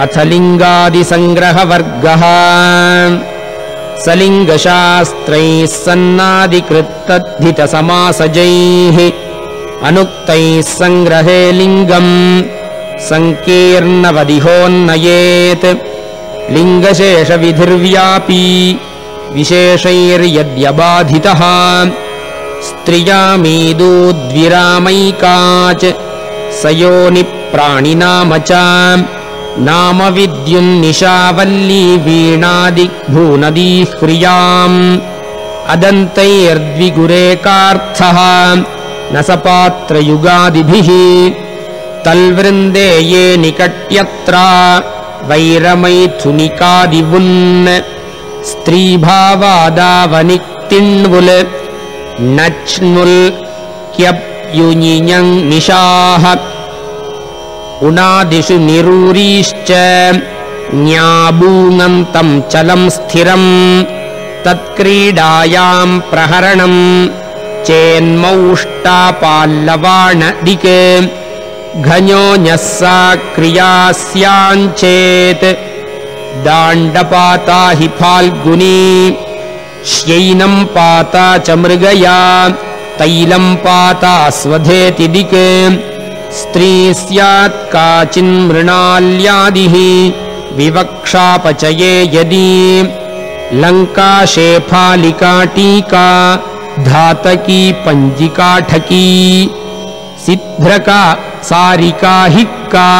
अथ लिङ्गादिसङ्ग्रहवर्गः। सलिङ्गशास्त्रैः सन्नादिकृत्तद्धितसमासजैः। अनुक्तैः सङ्ग्रहे लिङ्गम्। सङ्कीर्णवदिहोन्नयेत्। लिङ्गशेषविधिर्व्यापी। विशेषैर्यद्यबाधितः। स्त्रियामीदूद्विरामैकाच् स योनिप्राणिनाम च नाम विद्युन्निशावल्ली वीणादिग्भूनदीः ह्रियाम् अदन्तैर्द्विगुरेकार्थः न स पात्रयुगादिभिः तल्वृन्दे ये निकट्यत्र वैरमैथुनिकादिवुन्। स्त्रीभावादावनिक्तिण्वुल् नच्नुल् क्यप्युञिञङ् निशाः उणादिषु निरूरीश्च न्याबूङन्तम् चलम् स्थिरम् तत्क्रीडायाम् प्रहरणम् चेन्मौष्टापाल्लवाणदिक् घञोञः सा क्रिया स्याञ्चेत् दाण्डपाता हि फाल्गुनी श्यैनम् पाता च मृगया तैलम् पाता स्वधेति दिक् स्त्री स्यात् काचिन्मृणाल्यादिः विवक्षापचये यदि लङ्काशेफालिका टीका धातकी पञ्जिकाठकी सिद्ध्रका सारिका हिक्का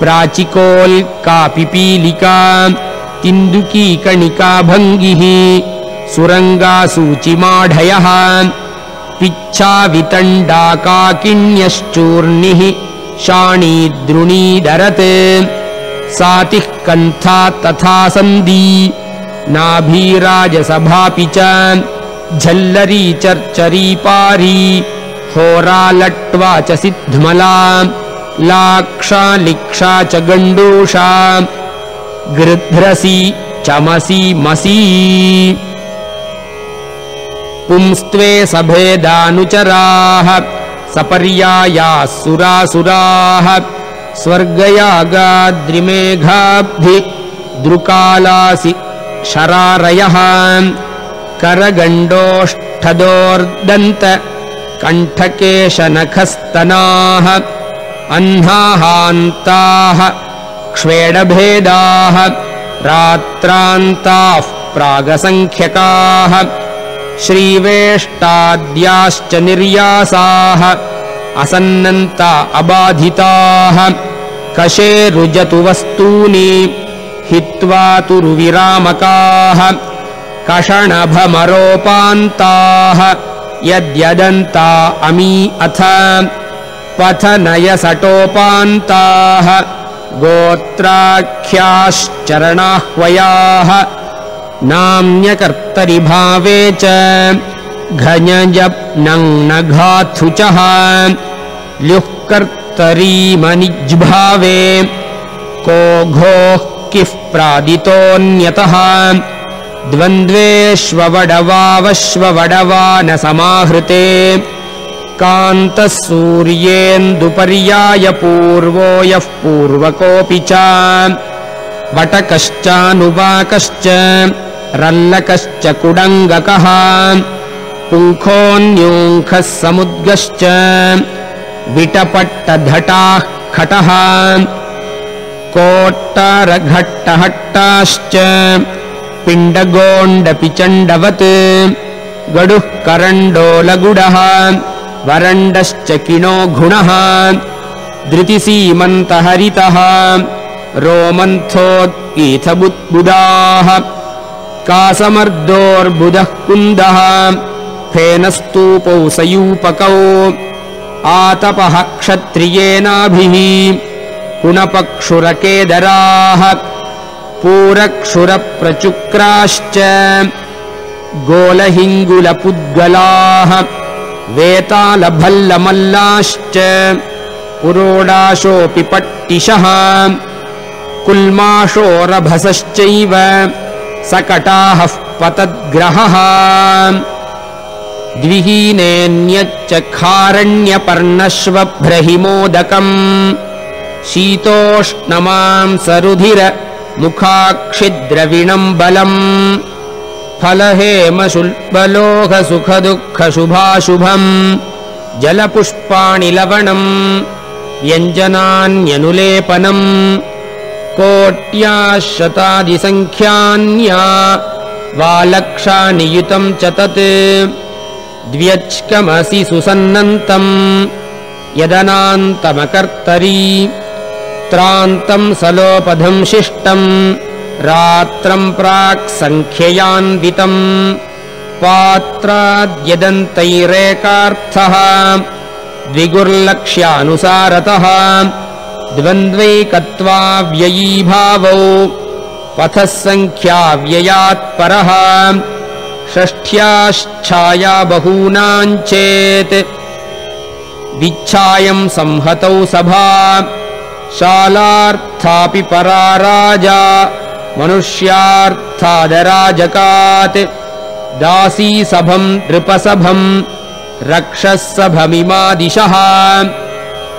प्राचिकोल्का पिपीलिका तिन्दुकी कणिका भङ्गिः सुरङ्गासूचिमाढयः पिच्छावितण्डाकाकिण्यश्चूर्णिः शाणीद्रुणीदरत् सातिः कन्था तथा सन्दी नाभीराजसभापि च। झल्लरी चर्चरी पारी होरालट्वा च सिद्धमला लाक्षा लिक्षा च गण्डूषा। गृध्रसी चमसी मसी पुंस्त्वे सभेदानुचराः सपर्यायाः सुरासुराः स्वर्गयागाद्रिमेघाब्धि द्रुकालासि शरारयः करगण्डोष्ठदोर्दन्त कण्ठकेशनखस्तनाः अह्नाहान्ताः क्ष्वेडभेदाः रात्रान्ताः प्रागसङ्ख्यकाः श्रीवेष्टाद्याश्च निर्यासाः असन्नन्ता अबाधिताः। कशेरुजतु वस्तूनि हित्वा तुरुविरामकाः कषणभमरोपान्ताः यद्यदन्ता अमी अथ। पथनयसटोपान्ताः गोत्राख्याश्चरणाह्वयाः नाम्यकर्तरिभावे च घञजप्नङ्नघाथुचः ल्युःकर्तरीमनिज्भावे को घोः किः प्रादितोऽन्यतः द्वन्द्वेष्ववडवावश्ववडवा न समाहृते कान्तः सूर्येन्दुपर्याय पूर्वो यः पूर्वकोऽपि च वटकश्चानुवाकश्च रल्लकश्च कुडङ्गकः पुङ्खोऽन्यूङ्खः समुद्गश्च। विटपट्टधटाः खटः। कोट्टारघट्टहट्टाश्च। पिण्डगोण्डपि चण्डवत्। गडुः करण्डोलगुडः। वरण्डश्च किणो घुणः। धृतिसीमन्तहरितः। रोमन्थोत्कीथबुद्बुदाः कासमर्दोर्बुधः कुन्दः फेनस्तूपौ सयूपकौ। आतपः क्षत्रियेनाभिः। कुणपक्षुरकेदराः पूरक्षुरप्रचुक्राश्च। गोलहिङ्गुलपुद्गलाः। वेतालभल्लमल्लाश्च। पुरोडाशोऽपि पट्टिशः। कुल्माषोरभसश्चैव सकटाः पतद्ग्रहः। द्विहीनेऽन्यच्च खारण्यपर्णश्वभ्रहिमोदकम् शीतोष्णमां सरुधिर मुखाक्षिद्रविणम् बलम्। फलहेमशुल्बलोहसुखदुःखशुभाशुभम्। जलपुष्पाणि लवणम् व्यञ्जनान्यनुलेपनम् कोट्याः शतादिसङ्ख्यान्या वा लक्षानियुतम् च तत् द्व्यच्कमसि सुसन्नन्तम् यदनान्तमकर्तरी त्रान्तम् सलोपधम् शिष्टम् रात्रम् प्राक् सङ्ख्ययान्वितम् पात्राद्यदन्तैरेकार्थः द्विगुर्लक्ष्यानुसारतः द्वन्द्वैकत्वाव्ययीभावौ पथः सङ्ख्याव्ययात्परः षष्ठ्याश्छाया बहूनाम् चेत् विच्छायम् संहतौ सभा। शालार्थापि परा राजा मनुष्यार्थादराजकात्। दासीसभम् नृपसभम् रक्षःसभमिमादिशः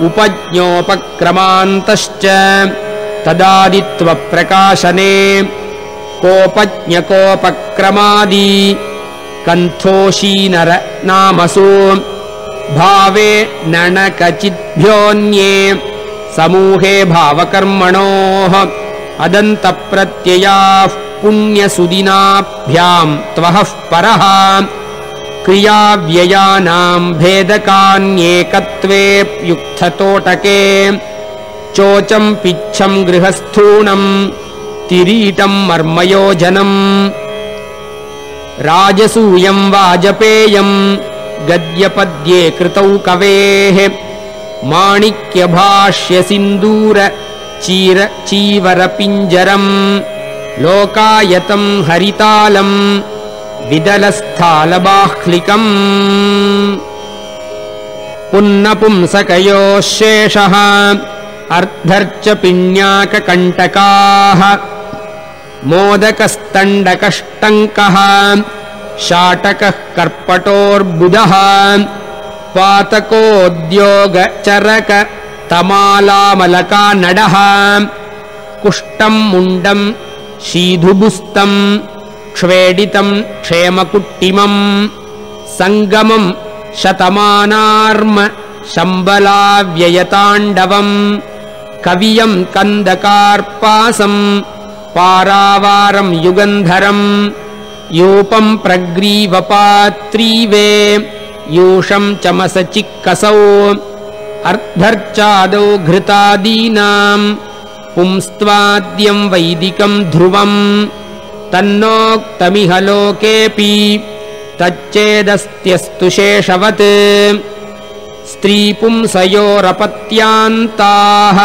उपज्ञोपक्रमान्तश्च। तदादित्वप्रकाशने कोपज्ञकोपक्रमादि। कन्थोषीनर नामसु। भावे नणकचिद्भ्योऽन्ये। समूहे भावकर्मणोः। अदन्तप्रत्ययाः पुण्यसुदिनाभ्याम् त्वहः परः क्रियाव्ययानाम् भेदकान्येकत्वेऽप्युक्थतोटके चोचम् पिच्छम् गृहस्थूणम् तिरीटम् मर्मयोजनम् राजसूयम् वाजपेयम् गद्यपद्ये कृतौ कवेः माणिक्यभाष्यसिन्दूर चीर चीवरपिञ्जरम् लोकायतम् हरितालम् विदलस्थालबाह्लिकम्। पुन्नपुंसकयोः शेषः अर्धर्च पिण्याककण्टकाः मोदकस्तण्डकष्टङ्कः शाटकः कर्पटोर्बुदः पातकोद्योगचरक तमालामलकानडः कुष्टम् मुण्डम् शीधुबुस्तम् क्ष्वेडितम् क्षेमकुट्टिमम् सङ्गमम् शतमानार्म शम्बलाव्ययताण्डवम् कवियम् कन्दकार्पासम् पारावारम् युगन्धरम् यूपम् प्रग्रीवपात्रीवे यूषम् चमसचिक्कसौ अर्धर्चादौ घृतादीनाम् पुंस्त्वाद्यम् वैदिकम् ध्रुवम् तन्नोक्तमिह लोकेऽपि तच्चेदस्त्यस्तु शेषवत्। स्त्रीपुंसयोरपत्यान्ताः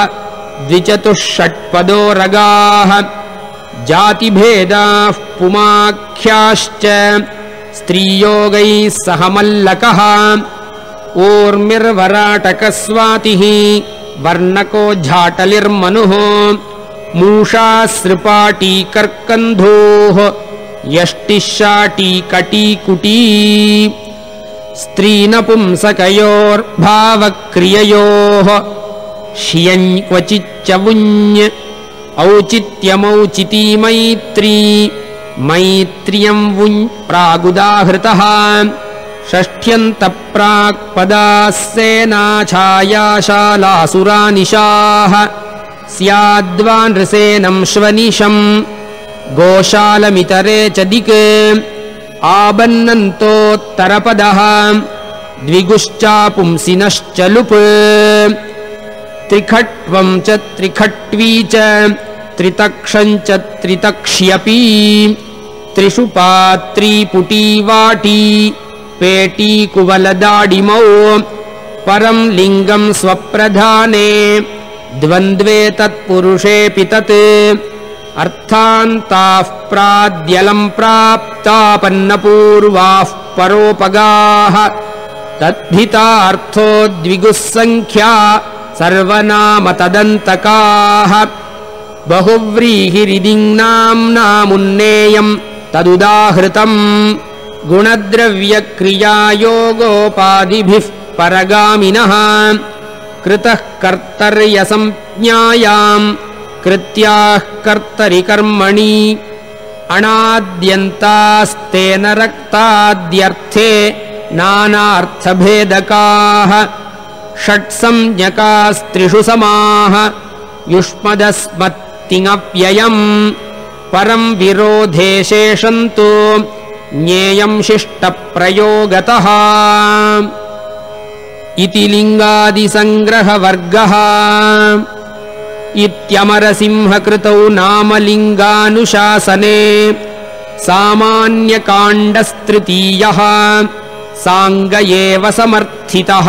द्विचतुष्षट्पदोरगाः जातिभेदाः पुमाख्याश्च। स्त्रीयोगैः सह मल्लकः ऊर्मिर्वराटकस्वातिः वर्णको झाटलिर्मनुः मूषासृपाटीकर्कन्धोः यष्टिशाटीकटीकुटी स्त्रीनपुंसकयोर्भावक्रिययोः श्यञ् क्वचिच्च वुञ् औचित्यमौचिती मैत्री मैत्र्यम् वुञ् प्रागुदाहृतः षष्ठ्यन्तप्राक्पदाः सेनाछायाशालासुरानिशाः स्याद्वा नृसेनम् श्वनिशम् गोशालमितरे च दिक् आबन्नन्तोत्तरपदः द्विगुश्चापुंसिनश्च लुप् त्रिखट्वम् च त्रिखट्वी च त्रितक्षम् च त्रितक्ष्यपी त्रिषु पात्रीपुटी वाटी पेटीकुवलदाडिमौ परम् लिङ्गम् स्वप्रधाने द्वन्द्वे तत्पुरुषेऽपि तत्। अर्थान्ताः प्राद्यलम् प्राप्तापन्नपूर्वाः परोपगाः। तद्धितार्थो द्विगुः सङ्ख्या सर्वनाम तदन्तकाः। बहुव्रीहिरिदिङ्नाम्नामुन्नेयम् तदुदाहृतम्। गुणद्रव्यक्रियायोगोपादिभिः परगामिनः कृतः कर्तर्यसंज्ञायाम् कृत्याः कर्तरि कर्मणि। अणाद्यन्तास्तेन रक्ताद्यर्थे नानार्थभेदकाः षट्संज्ञकास्त्रिषु समाः युष्मदस्मत्तिङप्ययम् परम् विरोधे शेषन्तु ज्ञेयम् शिष्टप्रयोगतः इति लिङ्गादिसङ्ग्रहवर्गः। इत्यमरसिंहकृतौ नामलिङ्गानुशासने सामान्यकाण्डस्तृतीयः साङ्ग एव समर्थितः